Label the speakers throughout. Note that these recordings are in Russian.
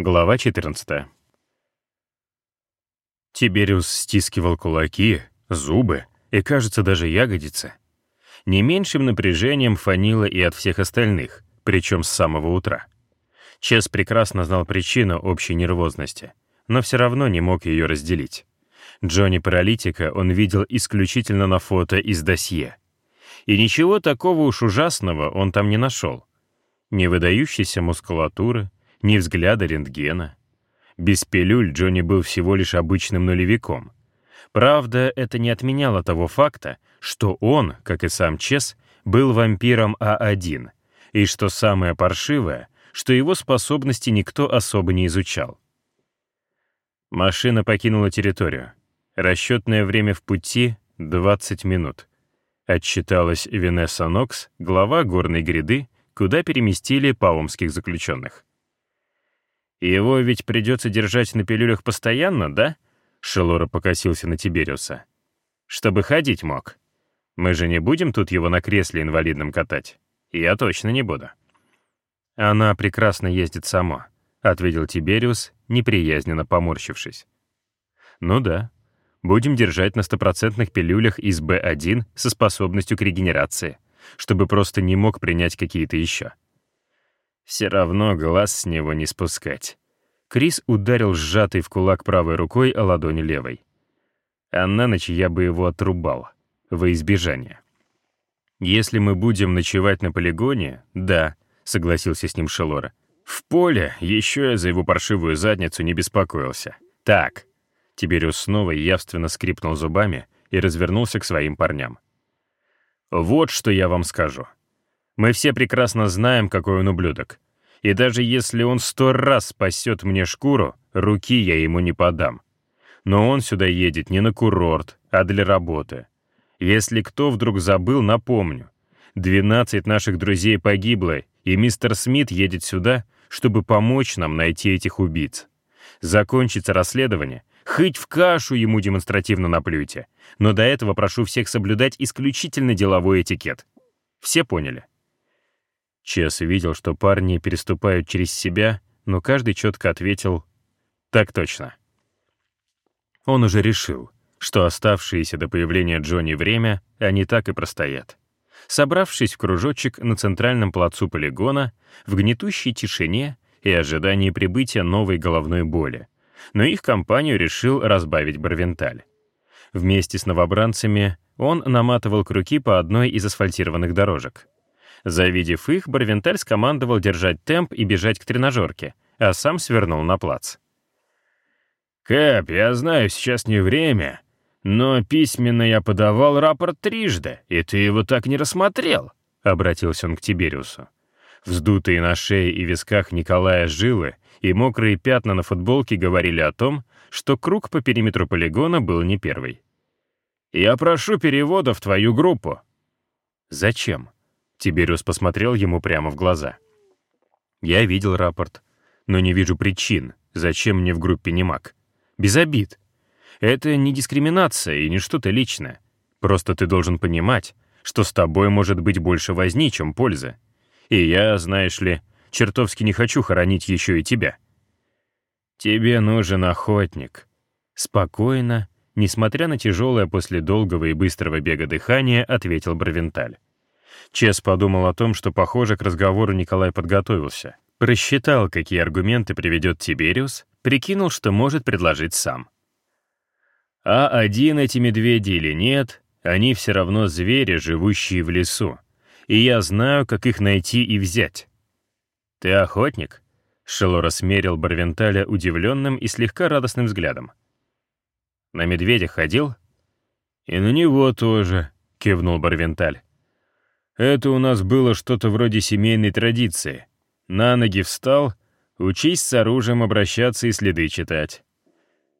Speaker 1: Глава 14. Тибериус стискивал кулаки, зубы и, кажется, даже ягодицы. Не меньшим напряжением фанило и от всех остальных, причем с самого утра. Чес прекрасно знал причину общей нервозности, но все равно не мог ее разделить. Джонни-паралитика он видел исключительно на фото из досье. И ничего такого уж ужасного он там не нашел. Ни выдающейся мускулатуры, ни взгляда рентгена. Без пилюль Джонни был всего лишь обычным нулевиком. Правда, это не отменяло того факта, что он, как и сам Чес, был вампиром А1, и что самое паршивое, что его способности никто особо не изучал. Машина покинула территорию. Расчетное время в пути — 20 минут. Отчиталась Венесса Нокс, глава горной гряды, куда переместили паумских заключенных. «Его ведь придется держать на пилюлях постоянно, да?» Шелора покосился на Тибериуса. «Чтобы ходить мог. Мы же не будем тут его на кресле инвалидном катать. Я точно не буду». «Она прекрасно ездит сама», — ответил Тибериус, неприязненно поморщившись. «Ну да, будем держать на стопроцентных пилюлях из Б1 со способностью к регенерации, чтобы просто не мог принять какие-то еще». Все равно глаз с него не спускать. Крис ударил сжатой в кулак правой рукой о ладони левой. А на ночь я бы его отрубал, во избежание. «Если мы будем ночевать на полигоне, да», — согласился с ним Шелора. «В поле еще я за его паршивую задницу не беспокоился. Так». Тибериус снова явственно скрипнул зубами и развернулся к своим парням. «Вот что я вам скажу. Мы все прекрасно знаем, какой он ублюдок. И даже если он сто раз спасет мне шкуру, руки я ему не подам. Но он сюда едет не на курорт, а для работы. Если кто вдруг забыл, напомню. 12 наших друзей погибло, и мистер Смит едет сюда, чтобы помочь нам найти этих убийц. Закончится расследование, хоть в кашу ему демонстративно наплюйте, но до этого прошу всех соблюдать исключительно деловой этикет. Все поняли? Чес видел, что парни переступают через себя, но каждый четко ответил «Так точно». Он уже решил, что оставшееся до появления Джонни время они так и простоят. Собравшись в кружочек на центральном плацу полигона, в гнетущей тишине и ожидании прибытия новой головной боли, но их компанию решил разбавить Барвенталь. Вместе с новобранцами он наматывал круги по одной из асфальтированных дорожек. Завидев их, Барвенталь скомандовал держать темп и бежать к тренажерке, а сам свернул на плац. «Кэп, я знаю, сейчас не время, но письменно я подавал рапорт трижды, и ты его так не рассмотрел», — обратился он к Тибериусу. Вздутые на шее и висках Николая жилы и мокрые пятна на футболке говорили о том, что круг по периметру полигона был не первый. «Я прошу перевода в твою группу». «Зачем?» Тибериус посмотрел ему прямо в глаза. «Я видел рапорт, но не вижу причин, зачем мне в группе не маг. Без обид. Это не дискриминация и не что-то личное. Просто ты должен понимать, что с тобой может быть больше возни, чем пользы. И я, знаешь ли, чертовски не хочу хоронить еще и тебя». «Тебе нужен охотник». Спокойно, несмотря на тяжелое после долгого и быстрого бега дыхание, ответил Бравенталь. Чес подумал о том, что, похоже, к разговору Николай подготовился. Просчитал, какие аргументы приведет Тибериус, прикинул, что может предложить сам. А один эти медведи или нет, они все равно звери, живущие в лесу. И я знаю, как их найти и взять. «Ты охотник?» — Шелора смерил Барвенталя удивленным и слегка радостным взглядом. «На медведя ходил?» «И на него тоже», — кивнул Барвенталь. Это у нас было что-то вроде семейной традиции. На ноги встал, учись с оружием обращаться и следы читать.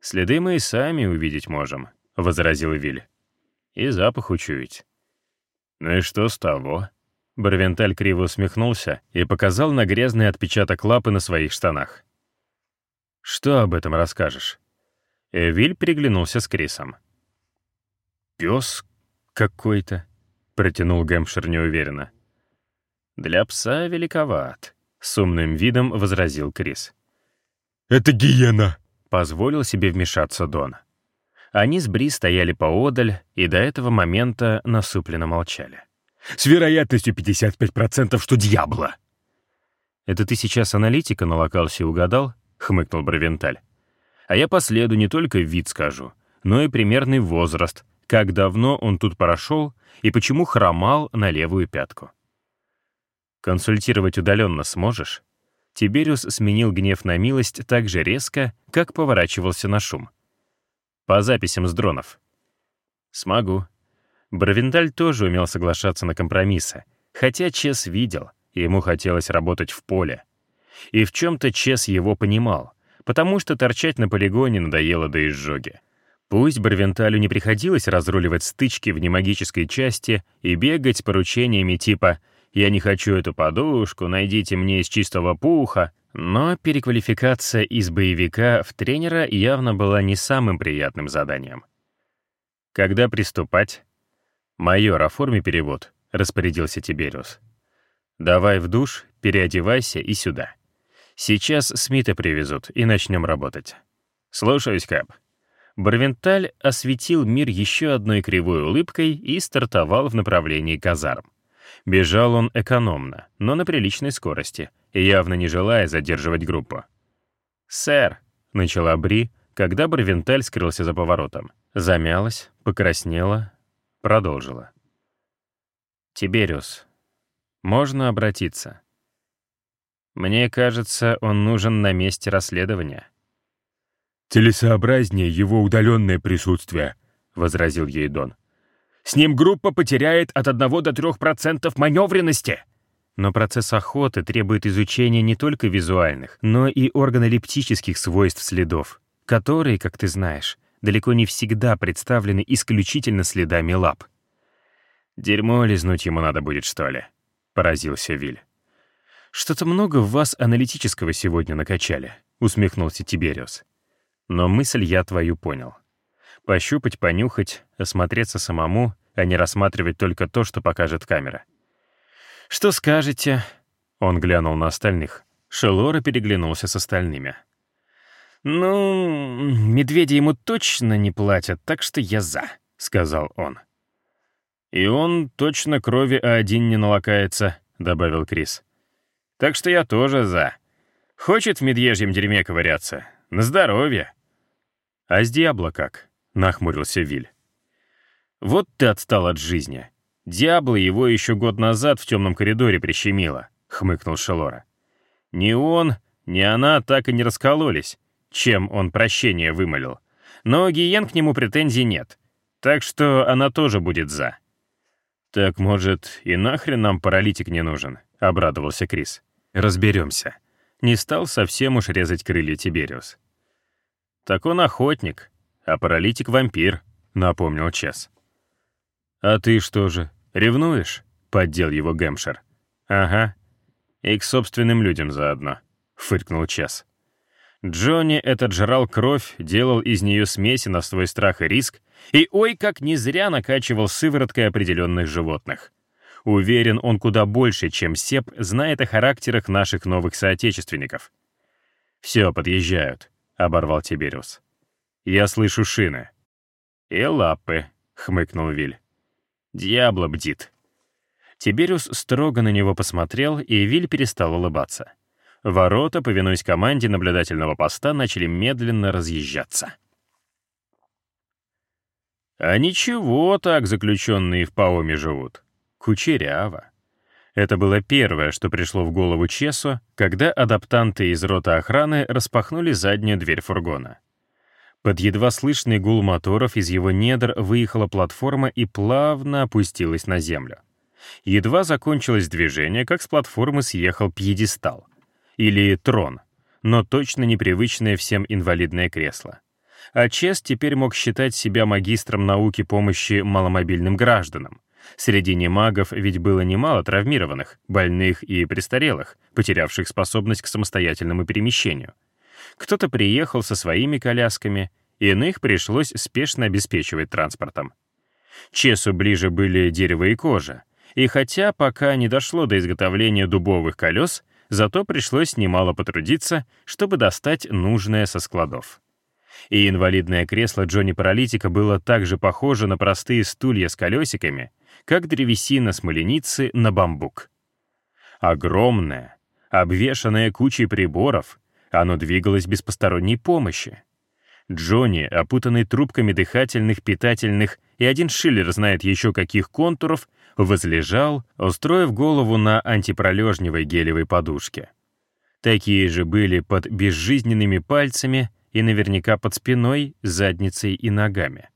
Speaker 1: «Следы мы и сами увидеть можем», — возразил Виль. «И запах учуять». «Ну и что с того?» Барвенталь криво усмехнулся и показал на грязный отпечаток лапы на своих штанах. «Что об этом расскажешь?» Эвиль переглянулся с Крисом. «Пес какой-то», протянул Гэмпшир неуверенно. «Для пса великоват», — с умным видом возразил Крис.
Speaker 2: «Это гиена!»
Speaker 1: — позволил себе вмешаться Дон. Они с Бри стояли поодаль и до этого момента насупленно молчали.
Speaker 2: «С вероятностью 55%, что дьявола!»
Speaker 1: «Это ты сейчас аналитика на локалсе угадал?» — хмыкнул Бравенталь. «А я по следу не только вид скажу, но и примерный возраст, как давно он тут прошел и почему хромал на левую пятку. Консультировать удаленно сможешь? Тибериус сменил гнев на милость так же резко, как поворачивался на шум. По записям с дронов. Смогу. Бравендаль тоже умел соглашаться на компромиссы, хотя Чес видел, ему хотелось работать в поле. И в чем-то Чес его понимал, потому что торчать на полигоне надоело до изжоги. Пусть Барвенталю не приходилось разруливать стычки в немагической части и бегать с поручениями типа «Я не хочу эту подушку, найдите мне из чистого пуха», но переквалификация из боевика в тренера явно была не самым приятным заданием. «Когда приступать?» «Майор, оформи перевод», — распорядился Тибериус. «Давай в душ, переодевайся и сюда. Сейчас Смита привезут, и начнем работать». «Слушаюсь, Кэп». Барвенталь осветил мир еще одной кривой улыбкой и стартовал в направлении казарм. Бежал он экономно, но на приличной скорости, явно не желая задерживать группу. «Сэр», — начала Бри, когда Барвенталь скрылся за поворотом. Замялась, покраснела, продолжила. «Тибериус, можно обратиться?» «Мне кажется, он нужен на месте расследования».
Speaker 2: «Целесообразнее его удаленное присутствие», — возразил ей Дон. «С ним группа потеряет от 1 до 3% маневренности».
Speaker 1: Но процесс охоты требует изучения не только визуальных, но и органолептических свойств следов, которые, как ты знаешь, далеко не всегда представлены исключительно следами лап. «Дерьмо лизнуть ему надо будет, что ли?» — поразился Виль. «Что-то много в вас аналитического сегодня накачали», — усмехнулся Тибериус. Но мысль я твою понял. Пощупать, понюхать, осмотреться самому, а не рассматривать только то, что покажет камера. «Что скажете?» Он глянул на остальных. Шелора переглянулся с остальными. «Ну, медведи ему точно не платят, так что я за», — сказал он. «И он точно крови А1 не налакается», — добавил Крис. «Так что я тоже за. Хочет в медвежьем дерьме ковыряться? На здоровье!» «А с Диабло как?» — нахмурился Виль. «Вот ты отстал от жизни. Диабло его еще год назад в темном коридоре прищемило», — хмыкнул Шелора. «Ни он, ни она так и не раскололись, чем он прощение вымолил. Но Гиен к нему претензий нет, так что она тоже будет за». «Так, может, и нахрен нам паралитик не нужен?» — обрадовался Крис. «Разберемся». Не стал совсем уж резать крылья Тибериус. «Так он охотник, а паралитик — вампир», — напомнил Чес. «А ты что же, ревнуешь?» — поддел его Гэмшир. «Ага. И к собственным людям заодно», — фыркнул Чес. Джонни этот жрал кровь, делал из нее смеси на свой страх и риск, и ой, как не зря накачивал сывороткой определенных животных. Уверен, он куда больше, чем Сеп, знает о характерах наших новых соотечественников. «Все, подъезжают оборвал Тибериус. «Я слышу шины». «И лапы», — хмыкнул Виль. «Дьябло бдит». Тибериус строго на него посмотрел, и Виль перестал улыбаться. Ворота, повинуясь команде наблюдательного поста, начали медленно разъезжаться. А ничего так заключенные в Паоме живут. Кучеряво. Это было первое, что пришло в голову Чесу, когда адаптанты из рота охраны распахнули заднюю дверь фургона. Под едва слышный гул моторов из его недр выехала платформа и плавно опустилась на землю. Едва закончилось движение, как с платформы съехал пьедестал. Или трон, но точно непривычное всем инвалидное кресло. А Чес теперь мог считать себя магистром науки помощи маломобильным гражданам, Среди немагов ведь было немало травмированных, больных и престарелых, потерявших способность к самостоятельному перемещению. Кто-то приехал со своими колясками, иных пришлось спешно обеспечивать транспортом. Чесу ближе были дерево и кожа, и хотя пока не дошло до изготовления дубовых колес, Зато пришлось немало потрудиться, чтобы достать нужное со складов. И инвалидное кресло Джонни-паралитика было так же похоже на простые стулья с колесиками, как древесина смоленицы на бамбук. Огромное, обвешанное кучей приборов, оно двигалось без посторонней помощи. Джонни, опутанный трубками дыхательных, питательных и один шиллер знает еще каких контуров, возлежал, устроив голову на антипролежневой гелевой подушке. Такие же были под безжизненными пальцами и наверняка под спиной, задницей и ногами.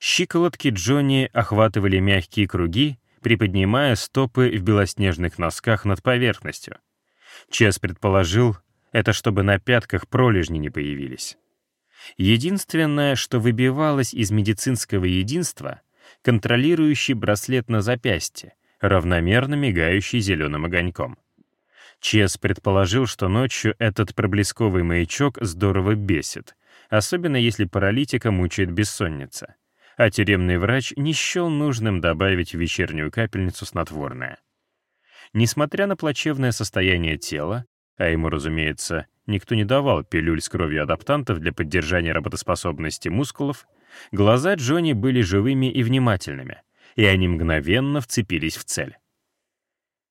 Speaker 1: Щиколотки Джонни охватывали мягкие круги, приподнимая стопы в белоснежных носках над поверхностью. Чес предположил, это чтобы на пятках пролежни не появились. Единственное, что выбивалось из медицинского единства — контролирующий браслет на запястье, равномерно мигающий зеленым огоньком. Чес предположил, что ночью этот проблесковый маячок здорово бесит, особенно если паралитика мучает бессонница, а тюремный врач не счел нужным добавить в вечернюю капельницу снотворное. Несмотря на плачевное состояние тела, а ему, разумеется, никто не давал пилюль с кровью адаптантов для поддержания работоспособности мускулов, глаза Джонни были живыми и внимательными, и они мгновенно вцепились в цель.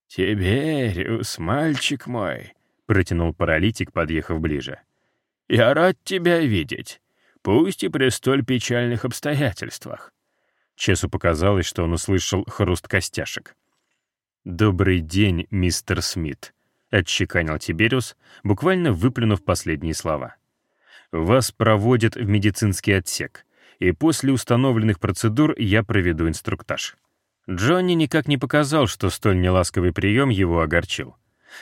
Speaker 2: «Тибериус, мальчик мой», — протянул паралитик, подъехав ближе. «Я рад тебя видеть, пусть и при столь печальных обстоятельствах».
Speaker 1: Чесу показалось, что он услышал хруст костяшек. «Добрый день, мистер Смит», — отчеканил Тибериус, буквально выплюнув последние слова. «Вас проводят в медицинский отсек, и после установленных процедур я проведу инструктаж». Джонни никак не показал, что столь неласковый прием его огорчил.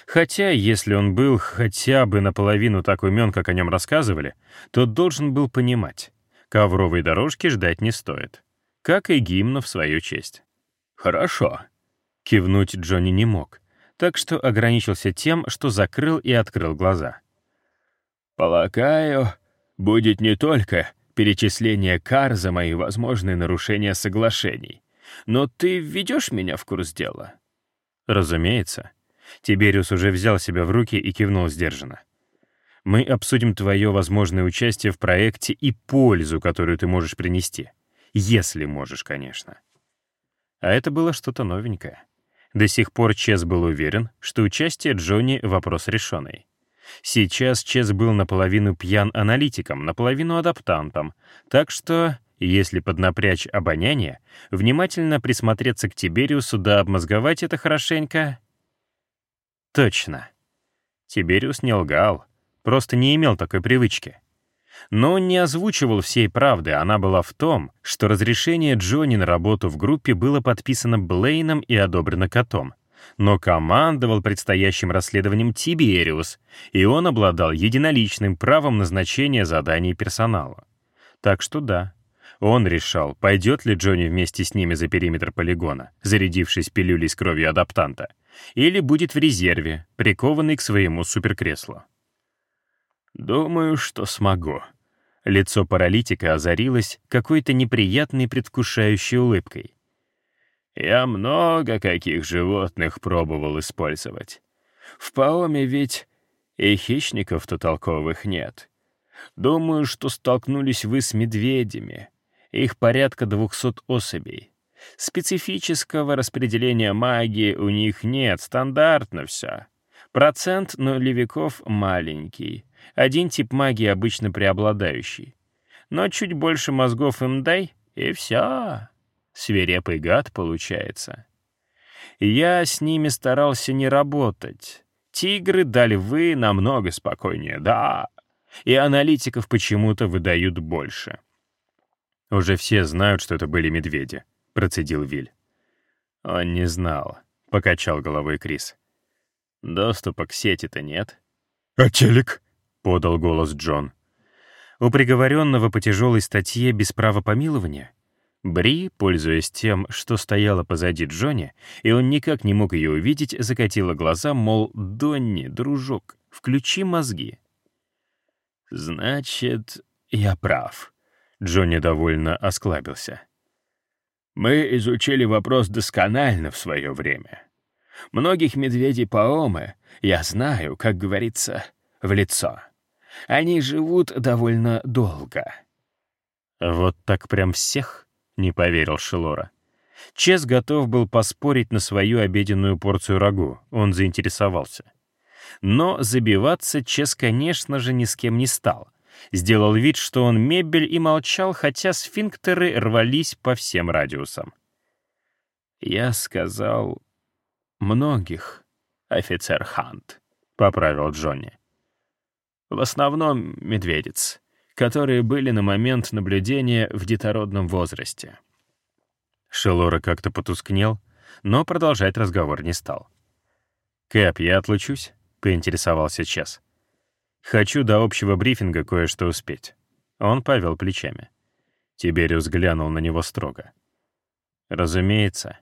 Speaker 1: Хотя, если он был хотя бы наполовину так умен, как о нем рассказывали, то должен был понимать, ковровой дорожки ждать не стоит. Как и гимна в свою честь.
Speaker 2: «Хорошо», —
Speaker 1: кивнуть Джонни не мог, так что ограничился тем, что закрыл и открыл глаза.
Speaker 2: «Полагаю, будет не только перечисление кар за мои возможные нарушения соглашений, но ты введешь меня в курс дела?»
Speaker 1: «Разумеется». Тибериус уже взял себя в руки и кивнул сдержанно. «Мы обсудим твое возможное участие в проекте и пользу, которую ты можешь принести. Если можешь, конечно». А это было что-то новенькое. До сих пор Чес был уверен, что участие Джонни — вопрос решенный. Сейчас Чес был наполовину пьян аналитиком, наполовину адаптантом, так что если поднапрячь обоняние, внимательно присмотреться к Тибериусу да обмозговать это хорошенько... Точно. Тибериус не лгал, просто не имел такой привычки. Но он не озвучивал всей правды, она была в том, что разрешение Джонни на работу в группе было подписано Блейном и одобрено котом. Но командовал предстоящим расследованием Тибериус, и он обладал единоличным правом назначения заданий персонала. Так что да, он решал, пойдет ли Джонни вместе с ними за периметр полигона, зарядившись пилюлей с кровью адаптанта, или будет в резерве, прикованный к своему суперкреслу.
Speaker 2: «Думаю, что смогу».
Speaker 1: Лицо паралитика озарилось какой-то неприятной предвкушающей улыбкой.
Speaker 2: «Я много каких животных пробовал использовать. В Паоме ведь и хищников-то толковых нет. Думаю, что столкнулись вы с медведями, их порядка 200 особей. Специфического распределения магии у них нет, стандартно все. Процент нулевиков маленький. Один тип магии обычно преобладающий. Но чуть больше мозгов им дай, и все. Свирепый гад получается. Я с ними старался не работать. Тигры дали вы намного спокойнее, да. И аналитиков почему-то выдают больше.
Speaker 1: «Уже все знают, что это были медведи», — процедил Виль.
Speaker 2: «Он не знал», — покачал головой Крис. «Доступа к сети-то нет».
Speaker 1: «А телек?» — подал голос Джон. У приговоренного по тяжелой статье без права помилования Бри, пользуясь тем, что стояла позади Джонни, и он никак не мог ее увидеть, закатила глаза, мол, «Донни, дружок, включи мозги».
Speaker 2: «Значит, я прав»,
Speaker 1: Джонни довольно осклабился.
Speaker 2: «Мы изучили вопрос досконально в свое время. Многих медведей Паомы я знаю, как говорится, в лицо. Они живут довольно долго».
Speaker 1: «Вот так прям всех?» — не поверил Шелора. Чес готов был поспорить на свою обеденную порцию рагу, он заинтересовался. Но забиваться Чес, конечно же, ни с кем не стал. Сделал вид, что он мебель, и молчал, хотя сфинктеры рвались по всем радиусам.
Speaker 2: «Я сказал многих, офицер Хант», — поправил Джонни. «В основном медведец, которые были на момент наблюдения в детородном возрасте».
Speaker 1: Шелора как-то потускнел, но продолжать разговор не стал. «Кэп, я отлучусь?» — поинтересовался Чес. «Хочу до общего брифинга кое-что успеть». Он повел плечами. Тибериус глянул на него строго. «Разумеется.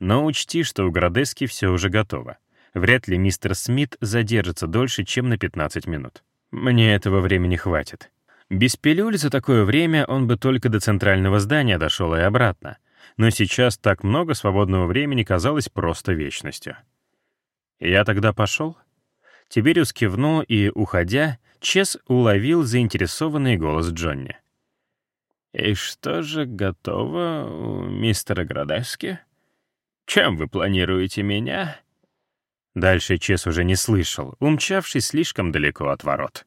Speaker 1: Но учти, что у Градески все уже готово. Вряд ли мистер Смит задержится дольше, чем на 15 минут. Мне этого времени хватит. Без пилюль за такое время он бы только до центрального здания дошел и обратно. Но сейчас так много свободного времени казалось просто вечностью. Я тогда пошел? Тибериус кивнул и, уходя, Чес уловил заинтересованный голос Джонни.
Speaker 2: «И что же готово у мистера Градески? Чем вы планируете меня?»
Speaker 1: Дальше Чес уже не слышал, умчавшись слишком далеко от ворот.